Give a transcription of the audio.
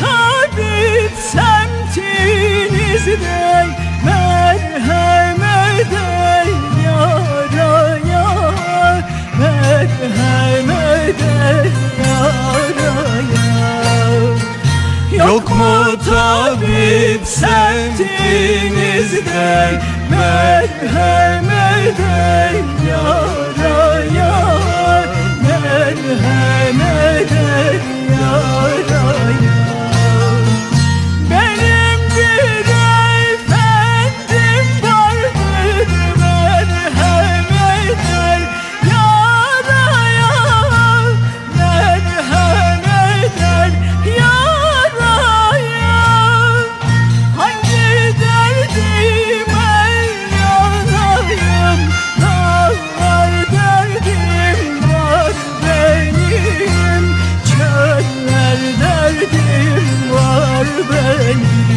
tabip semtinizde merhamet ey yaraya merhamet ey yaraya Yok mu tabip semtinizde merhamet ey yaraya You.